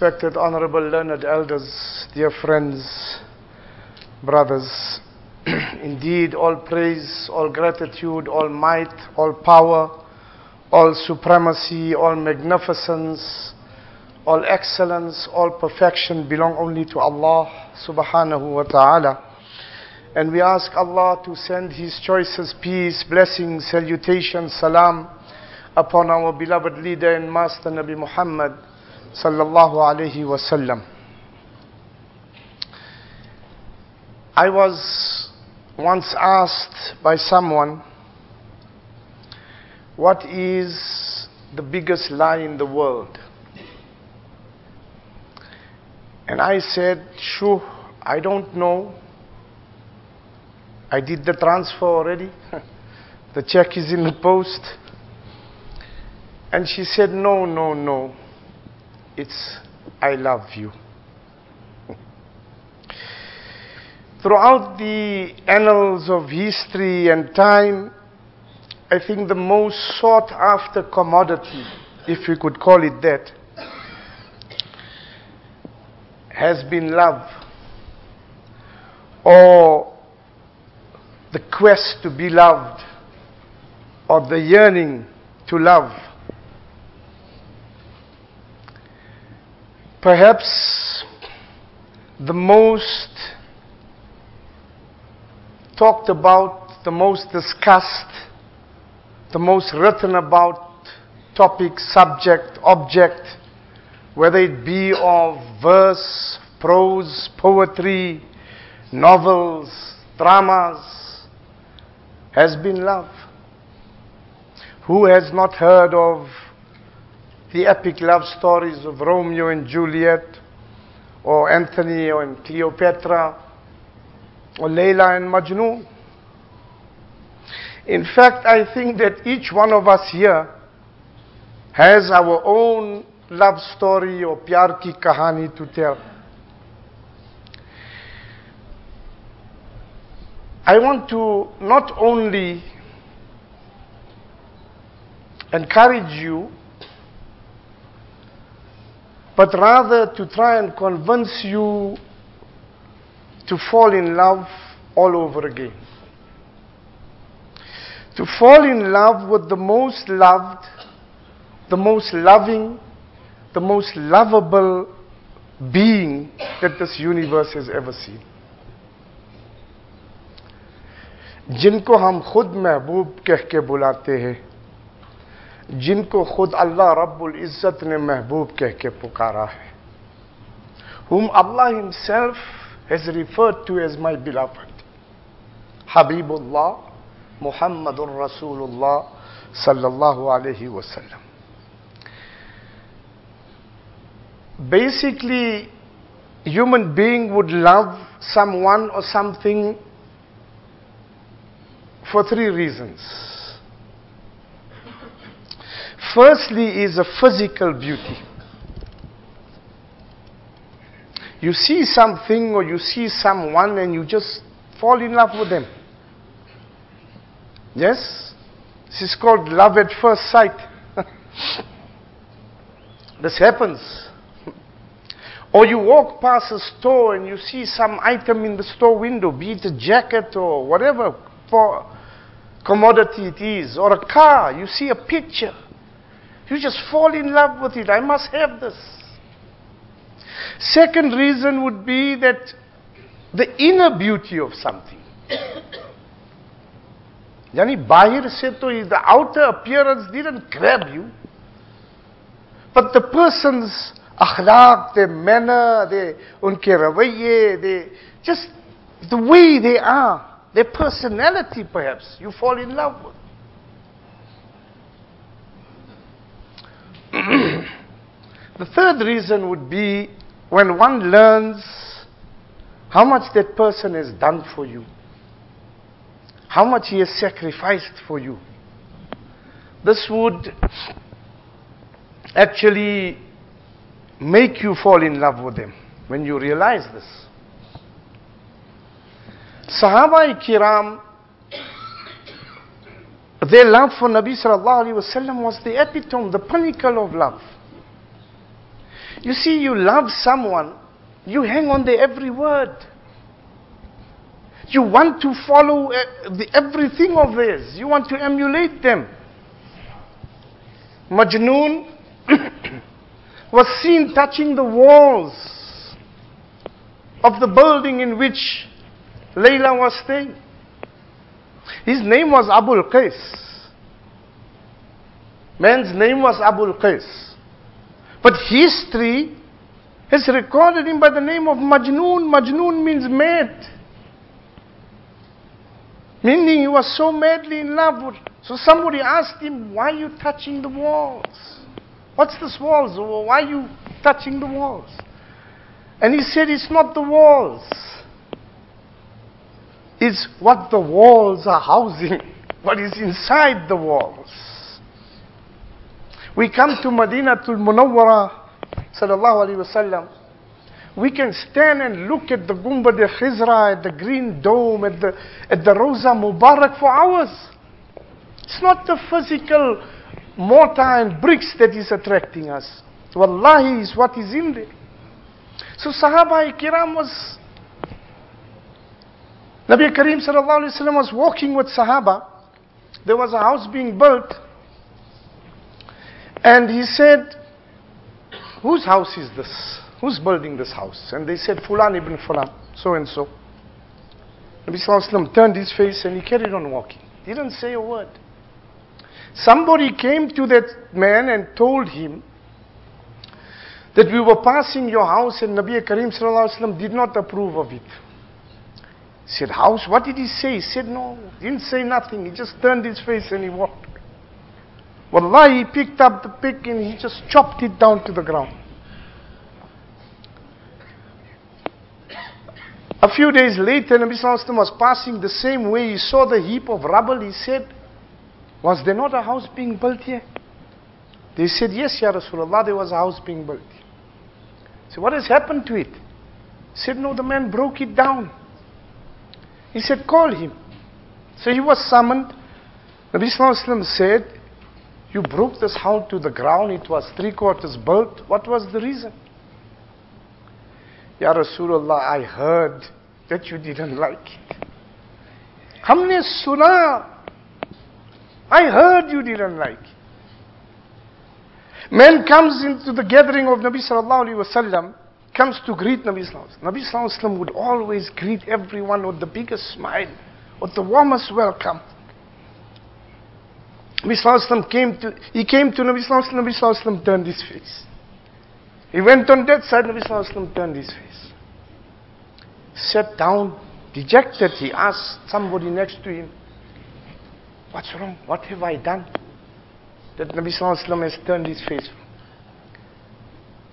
Respected, honorable, learned elders, dear friends, brothers, indeed, all praise, all gratitude, all might, all power, all supremacy, all magnificence, all excellence, all perfection belong only to Allah subhanahu wa ta'ala. And we ask Allah to send His choicest peace, blessings, salutations, salam upon our beloved leader and master Nabi Muhammad sallallahu alayhi wasallam. I was once asked by someone, what is the biggest lie in the world? And I said, sure, I don't know. I did the transfer already. the check is in the post. And she said, no, no, no. It's I love you. Throughout the annals of history and time, I think the most sought after commodity, if we could call it that, has been love or the quest to be loved or the yearning to love. Perhaps the most talked about, the most discussed, the most written about topic, subject, object, whether it be of verse, prose, poetry, novels, dramas, has been love. Who has not heard of the epic love stories of Romeo and Juliet, or Antony and Cleopatra, or Layla and Majnun. In fact, I think that each one of us here has our own love story or pyar ki kahani to tell. I want to not only encourage you but rather to try and convince you to fall in love all over again. To fall in love with the most loved, the most loving, the most lovable being that this universe has ever seen. जिनको हम खुद महबूब कह के बुलाते हैं جن کو خود اللہ رب العزت نے محبوب کہہ کے پکارا ہے whom Allah himself has referred to as my beloved حبیب اللہ محمد الرسول اللہ صلی اللہ علیہ وسلم basically human being would love someone or something for three reasons Firstly, is a physical beauty. You see something or you see someone and you just fall in love with them. Yes? This is called love at first sight. this happens. Or you walk past a store and you see some item in the store window, be it a jacket or whatever for commodity it is, or a car, you see a picture. You just fall in love with it. I must have this. Second reason would be that the inner beauty of something. Yani bahir se to the outer appearance didn't grab you. But the person's akhlaq, their manner, their unke ravaiye, they just the way they are, their personality perhaps, you fall in love with. the third reason would be when one learns how much that person has done for you, how much he has sacrificed for you. This would actually make you fall in love with him when you realize this. Sahaba kiram their love for Nabi sallallahu alaihi wasallam was the epitome, the pinnacle of love. You see, you love someone, you hang on their every word. You want to follow eh, the, everything of theirs. You want to emulate them. Majnoon was seen touching the walls of the building in which Layla was staying. His name was Abul Qais. Man's name was Abul Qais. But history has recorded him by the name of Majnoon. Majnoon means mad. Meaning he was so madly in love with. So somebody asked him, Why are you touching the walls? What's this walls? Why are you touching the walls? And he said, It's not the walls. It's what the walls are housing, what is inside the walls. We come to Medina to Munawwara, sallallahu alayhi wasallam. We can stand and look at the Gumbad al Khizra, at the Green Dome, at the, at the Rosa Mubarak for hours. It's not the physical mortar and bricks that is attracting us. Wallahi is what is in there. So Sahaba Kiram was, Nabi Kareem sallallahu alayhi wasallam was walking with Sahaba. There was a house being built. And he said, whose house is this? Who's building this house? And they said, Fulan ibn Fulan, so and so. Nabi Sallallahu turned his face and he carried on walking. He didn't say a word. Somebody came to that man and told him that we were passing your house and Nabi Karim Sallallahu did not approve of it. He said, House? What did he say? He said, No, he didn't say nothing. He just turned his face and he walked. Wallahi, he picked up the pick and he just chopped it down to the ground. A few days later, Nabi Sallallahu was passing the same way. He saw the heap of rubble. He said, Was there not a house being built here? They said, Yes, Ya Rasulullah, there was a house being built. Said, What has happened to it? He said, No, the man broke it down. He said, Call him. So he was summoned. Nabi Sallallahu said, You broke this house to the ground. It was three quarters built. What was the reason? Ya Rasulullah, I heard that you didn't like it. Hamne suna. I heard you didn't like it. Man comes into the gathering of Nabi sallallahu alaihi wasallam, comes to greet Nabi sallallahu Nabi sallallahu would always greet everyone with the biggest smile, with the warmest welcome. Nabi sallallahu came to, he came to Nabi sallallahu Nabi sallallahu turned his face. He went on that side, Nabi sallallahu turned his face sat down, dejected. He asked somebody next to him, What's wrong? What have I done? That Nabi Sallallahu has turned his face.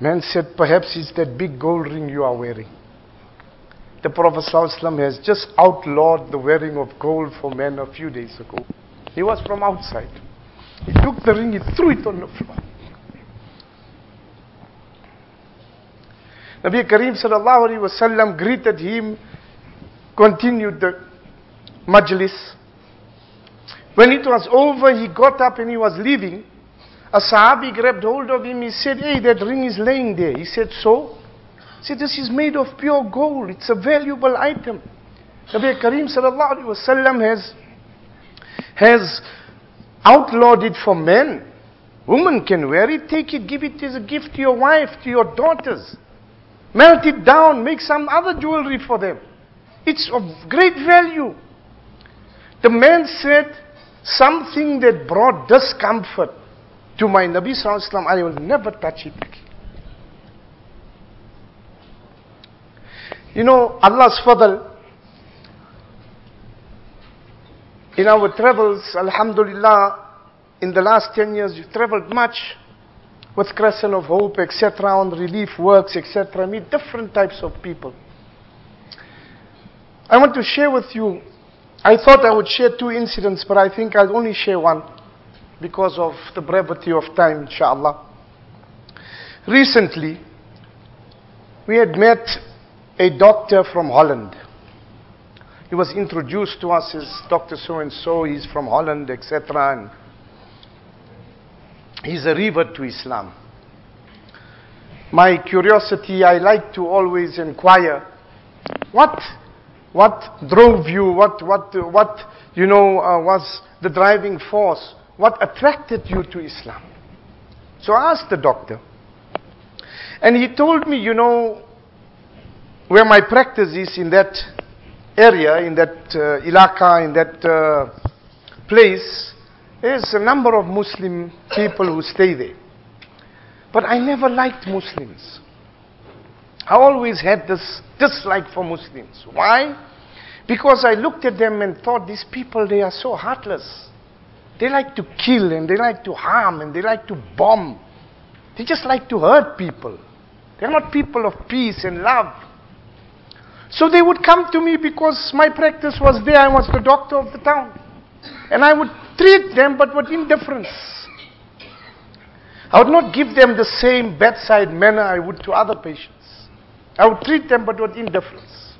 Man said, Perhaps it's that big gold ring you are wearing. The Prophet Sallallahu has just outlawed the wearing of gold for men a few days ago. He was from outside. He took the ring, he threw it on the floor. Nabi Kareem sallallahu alayhi wasallam greeted him, continued the majlis. When it was over, he got up and he was leaving. A Sahabi grabbed hold of him. He said, Hey, that ring is laying there. He said, So? He said, This is made of pure gold. It's a valuable item. Nabi Kareem sallallahu alayhi wasallam has, has outlawed it for men. Women can wear it, take it, give it as a gift to your wife, to your daughters. Melt it down, make some other jewelry for them. It's of great value. The man said, something that brought discomfort to my Nabi Sallallahu Alaihi Wasallam, I will never touch it. You know, Allah's fadl, in our travels, Alhamdulillah, in the last 10 years, we've traveled much with Crescent of Hope, etc., on relief works, etc. Meet different types of people. I want to share with you, I thought I would share two incidents, but I think I'll only share one because of the brevity of time, inshallah. Recently, we had met a doctor from Holland. He was introduced to us as Dr. So and so, he's from Holland, etc. And he's a revert to Islam. my curiosity, I like to always inquire what, what drove you, what, what, what you know, uh, was the driving force, what attracted you to Islam. So I asked the doctor. And he told me, you know, where my practice is in that area, in that uh, ilaka, in that uh, place, there's a number of Muslim people who stay there. But I never liked Muslims. I always had this dislike for Muslims. Why? Because I looked at them and thought, these people, they are so heartless. They like to kill and they like to harm and they like to bomb. They just like to hurt people. They're not people of peace and love. So they would come to me because my practice was there. I was the doctor of the town. And I would treat them but with indifference. I would not give them the same bedside manner I would to other patients. I would treat them but with indifference.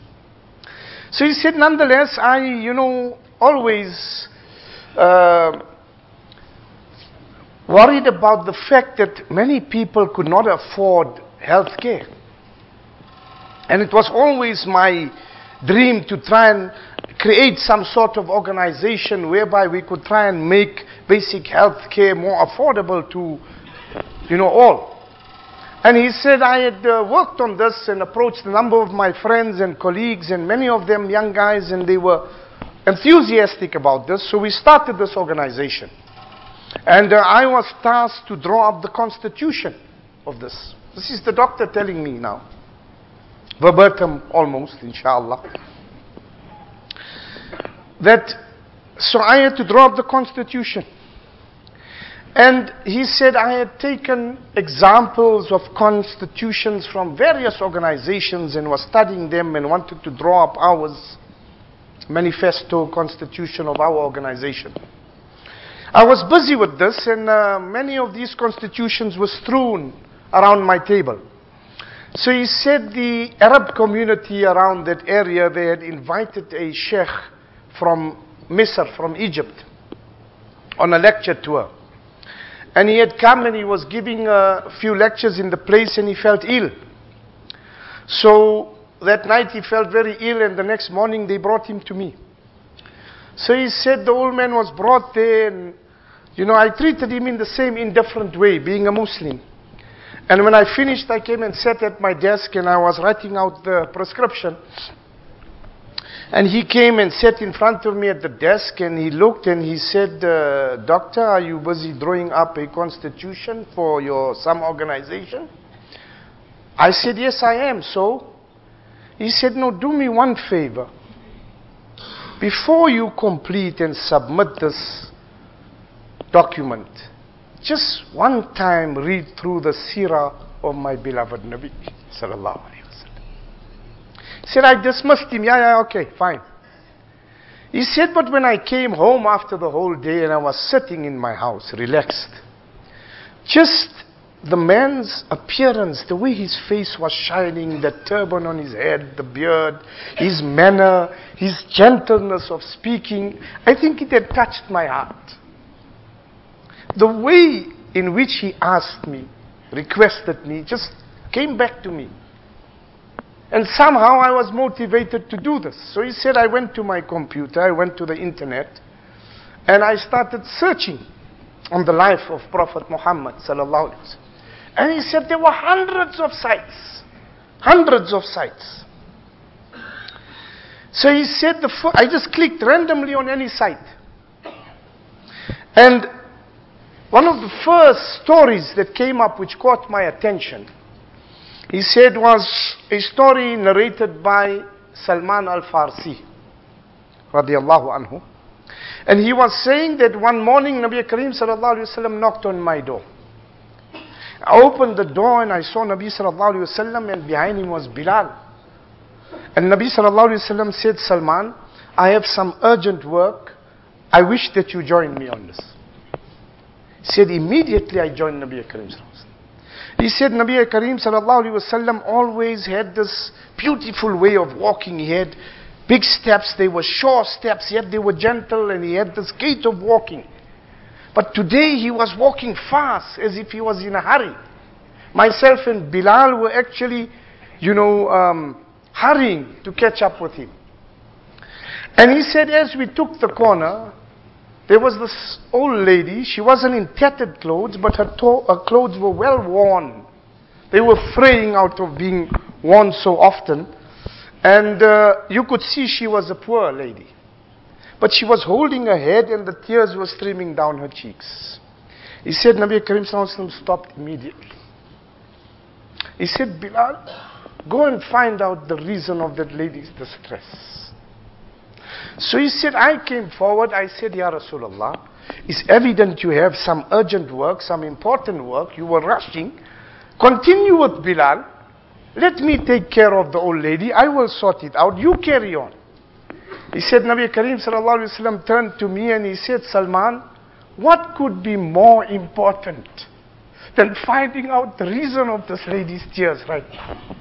So he said, nonetheless, I, you know, always uh, worried about the fact that many people could not afford health care. And it was always my dream to try and create some sort of organization whereby we could try and make basic health care more affordable to, you know, all. And he said, I had uh, worked on this and approached a number of my friends and colleagues, and many of them young guys, and they were enthusiastic about this. So we started this organization. And I was tasked to draw up the constitution of this. This is the doctor telling me now. Verbatim almost, inshallah. That, so I had to draw up the constitution. And he said, I had taken examples of constitutions from various organizations and was studying them and wanted to draw up ours, manifesto, constitution of our organization. I was busy with this, and uh, many of these constitutions were strewn around my table. So he said the Arab community around that area, they had invited a sheikh from Misr, from Egypt, on a lecture tour. And he had come and he was giving a few lectures in the place and he felt ill. So that night he felt very ill and the next morning they brought him to me. So he said the old man was brought there and, you know, I treated him in the same indifferent way, being a Muslim. And when I finished, I came and sat at my desk and I was writing out the prescription. And he came and sat in front of me at the desk and he looked and he said, uh, Doctor, are you busy drawing up a constitution for your some organization? I said, Yes, I am. So he said, No, do me one favor. Before you complete and submit this document, just one time read through the seerah of my beloved Nabi sallallahu alaihi wasallam. Said, I dismissed him. Yeah, yeah, okay, fine. He said, but when I came home after the whole day and I was sitting in my house, relaxed, just the man's appearance, the way his face was shining, the turban on his head, the beard, his manner, his gentleness of speaking, I think it had touched my heart. The way in which he asked me, requested me, just came back to me. And somehow I was motivated to do this. So he said, I went to my computer, I went to the internet, and I started searching on the life of Prophet Muhammad sallallahu alaihi wasallam. And he said there were hundreds of sites. Hundreds of sites. So he said, the I just clicked randomly on any site. And one of the first stories that came up which caught my attention, he said was a story narrated by Salman al-Farsi, radiallahu anhu. And he was saying that one morning Nabi Kareem sallallahu alayhi wasallam knocked on my door. I opened the door and I saw Nabi sallallahu alayhi wasallam and behind him was Bilal. And Nabi sallallahu alayhi wasallam said, Salman, I have some urgent work. I wish that you join me on this. He said, immediately I joined Nabi Kareem sallallahu He said Nabi Kareem sallallahu alayhi wasallam always had this beautiful way of walking. He had big steps, they were short steps, yet they were gentle and he had this gait of walking. But today he was walking fast as if he was in a hurry. myself and Bilal were actually, you know, um, hurrying to catch up with him. And he said, as we took the corner, there was this old lady. She wasn't in tattered clothes, but her, to- her clothes were well worn. They were fraying out of being worn so often. And uh, you could see she was a poor lady. But she was holding her head and the tears were streaming down her cheeks. He said, Nabi Karim stopped immediately. He said, Bilal, go and find out the reason of that lady's distress. So he said, I came forward, I said, Ya Rasulullah, it's evident you have some urgent work, some important work, you were rushing. Continue with Bilal. Let me take care of the old lady. I will sort it out. You carry on. He said, Nabi Kareem sallallahu alayhi wasallam turned to me and he said, Salman, what could be more important than finding out the reason of this lady's tears right now?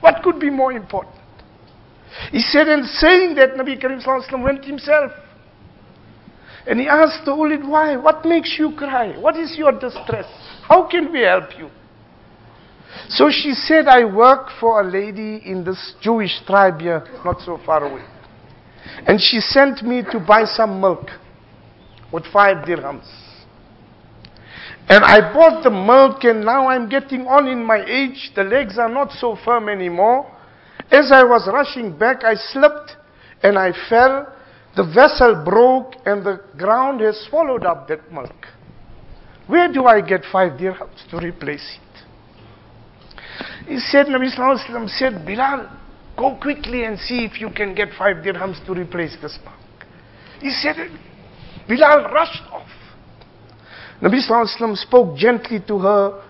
What could be more important? He said, and saying that, Nabi Kareem sallallahu alayhi wasallam went himself. And he asked the lady, why? What makes you cry? What is your distress? How can we help you? So she said, I work for a lady in this Jewish tribe here, not so far away. And she sent me to buy some milk with five dirhams. And I bought the milk, and now I'm getting on in my age. The legs are not so firm anymore. As I was rushing back, I slipped and I fell. The vessel broke, and the ground has swallowed up that milk. Where do I get five dirhams to replace it? He said, Nabi Sallallahu said, Bilal, go quickly and see if you can get five dirhams to replace this monk. He said, Bilal rushed off. Nabi Wasallam spoke gently to her,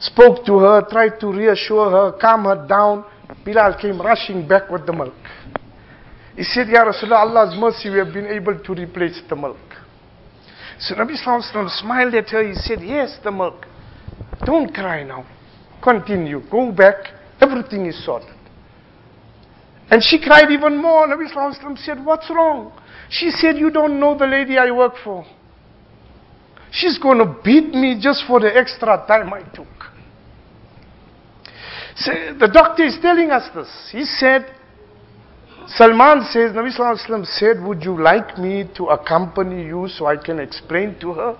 spoke to her, tried to reassure her, calm her down. Bilal came rushing back with the milk. He said, Ya Rasulullah, Allah's mercy, we have been able to replace the milk. So Nabi Wasallam smiled at her. He said, Yes, the milk. Don't cry now. Continue. Go back. Everything is sorted. And she cried even more. Nabi Sallallahu said, What's wrong? She said, You don't know the lady I work for. She's going to beat me just for the extra time I took. So the doctor is telling us this. He said, Salman says, Nabi Sallallahu said, Would you like me to accompany you so I can explain to her?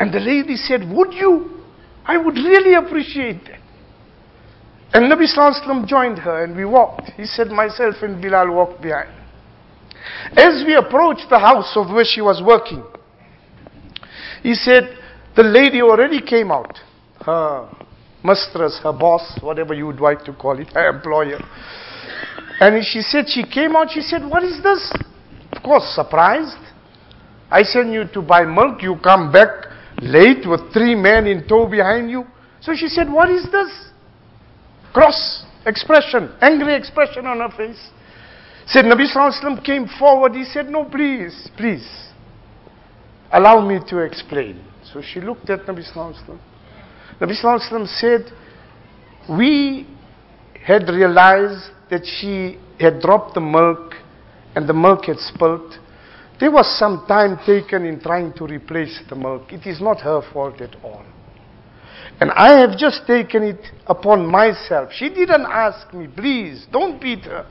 And the lady said, Would you? I would really appreciate that. And Nabi Sallallahu joined her and we walked. He said, myself and Bilal walked behind. As we approached the house of where she was working, he said, the lady already came out. Her mistress, her boss, whatever you would like to call it, her employer. And she said, she came out, she said, what is this? Of course, surprised. I sent you to buy milk, you come back late with three men in tow behind you. So she said, What is this? Cross expression, angry expression on her face. Said Nabi Sallallahu came forward. He said, No, please, please. Allow me to explain. So she looked at Nabi Sallallahu Nabi Sallallahu said, We had realized that she had dropped the milk and the milk had spilt there was some time taken in trying to replace the milk. It is not her fault at all. And I have just taken it upon myself. She didn't ask me, please, don't beat her.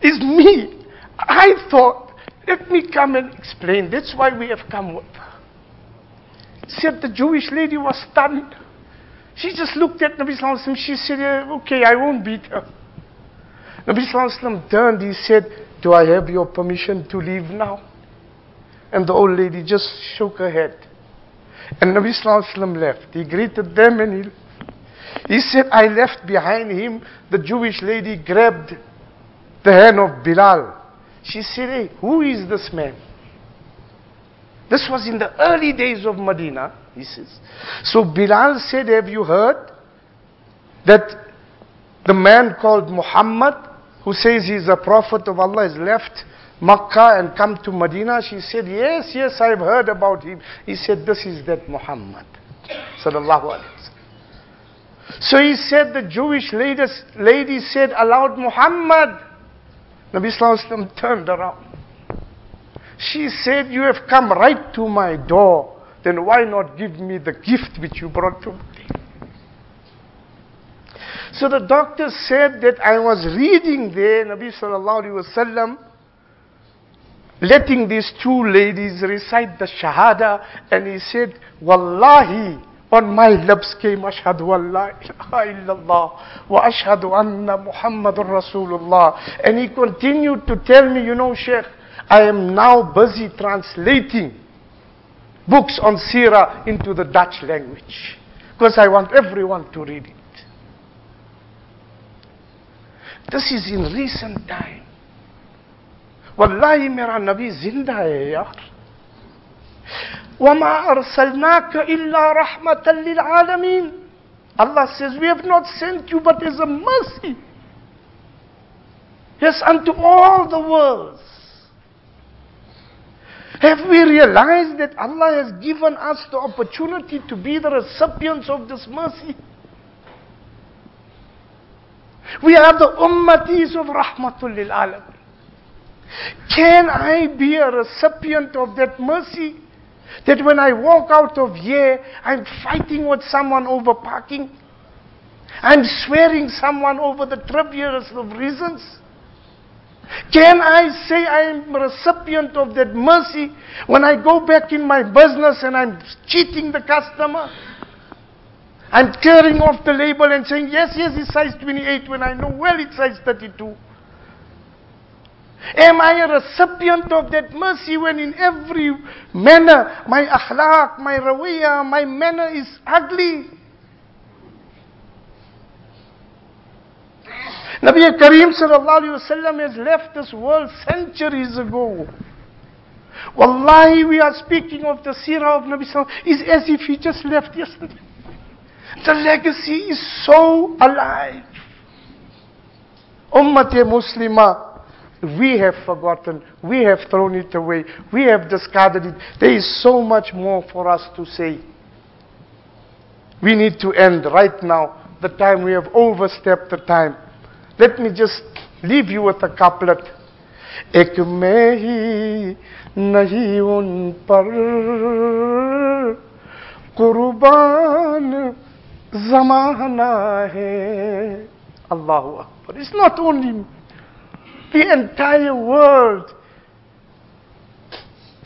It's me. I thought, let me come and explain. That's why we have come with her. Said the Jewish lady was stunned. She just looked at Nabi Sallallahu Alaihi Wasallam. She said, okay, I won't beat her. Nabi Sallallahu Alaihi Wasallam turned. He said, do I have your permission to leave now? And the old lady just shook her head. And Nabi Sallallahu left. He greeted them and he he said, I left behind him. The Jewish lady grabbed the hand of Bilal. She said, Hey, who is this man? This was in the early days of Medina, he says. So Bilal said, Have you heard that the man called Muhammad who says he's a prophet of Allah has left Makkah and come to Medina? She said, Yes, yes, I've heard about him. He said, This is that Muhammad. Sallallahu Alaihi So he said, the Jewish ladies, lady said aloud, Muhammad. Nabi Sallallahu turned around. She said, You have come right to my door. Then why not give me the gift which you brought to me? So the doctor said that I was reading there, Nabi sallallahu alayhi wasallam, letting these two ladies recite the Shahada, and he said, Wallahi, on my lips came Ashhadu Allah illallah wa ashhadu anna Muhammadur Rasulullah. And he continued to tell me, you know, Sheikh, I am now busy translating books on Sirah into the Dutch language. Because I want everyone to read it. This is in recent time. वल्लाही मेरा नबी जिंदा है यार वमा अरसलना रहमत आलमीन Allah says, We have not sent you but as a mercy. Yes, unto all the worlds. Have we realized that Allah has given us the opportunity to be the recipients of this mercy? We are the ummatis of Rahmatul Lil Alam. Can I be a recipient of that mercy? That when I walk out of here, I'm fighting with someone over parking. I'm swearing someone over the trivialest of reasons. Can I say I am a recipient of that mercy when I go back in my business and I'm cheating the customer? I'm tearing off the label and saying, yes, yes, it's size 28 when I know well it's size 32. Am I a recipient of that mercy when in every manner my akhlaq, my rawiyah, my manner is ugly? Nabi Kareem sallallahu alayhi wasallam has left this world centuries ago. Wallahi, we are speaking of the seerah of Nabi sallallahu is as if he just left yesterday. The legacy is so alive. Ummat Muslimah, we have forgotten, we have thrown it away, we have discarded it. There is so much more for us to say. We need to end right now. The time we have overstepped the time. Let me just leave you with a couplet. एक मैं ही नहीं उन पर कुर्बान जमाना है Allahu Akbar. It's not only the entire world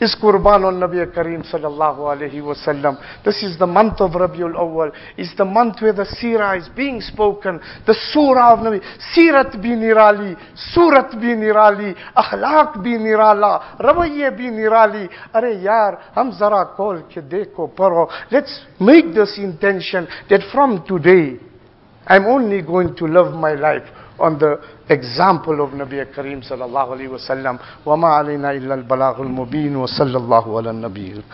is Qurban on Nabi Kareem sallallahu alayhi wasallam. This is the month of Rabiul Awwal. It's the month where the seerah is being spoken. The surah of Nabi. Sirat bi nirali. Surat bi nirali. Akhlaq bi nirala. Rawaiye bi nirali. Are yaar, hum zara kol ke dekho paro. Let's make this intention that from today, I'm only going to love my life on the example of Nabi Kareem sallallahu alaihi wasallam. وما علينا إلا البلاغ المبين وصلى الله على النبي الكريم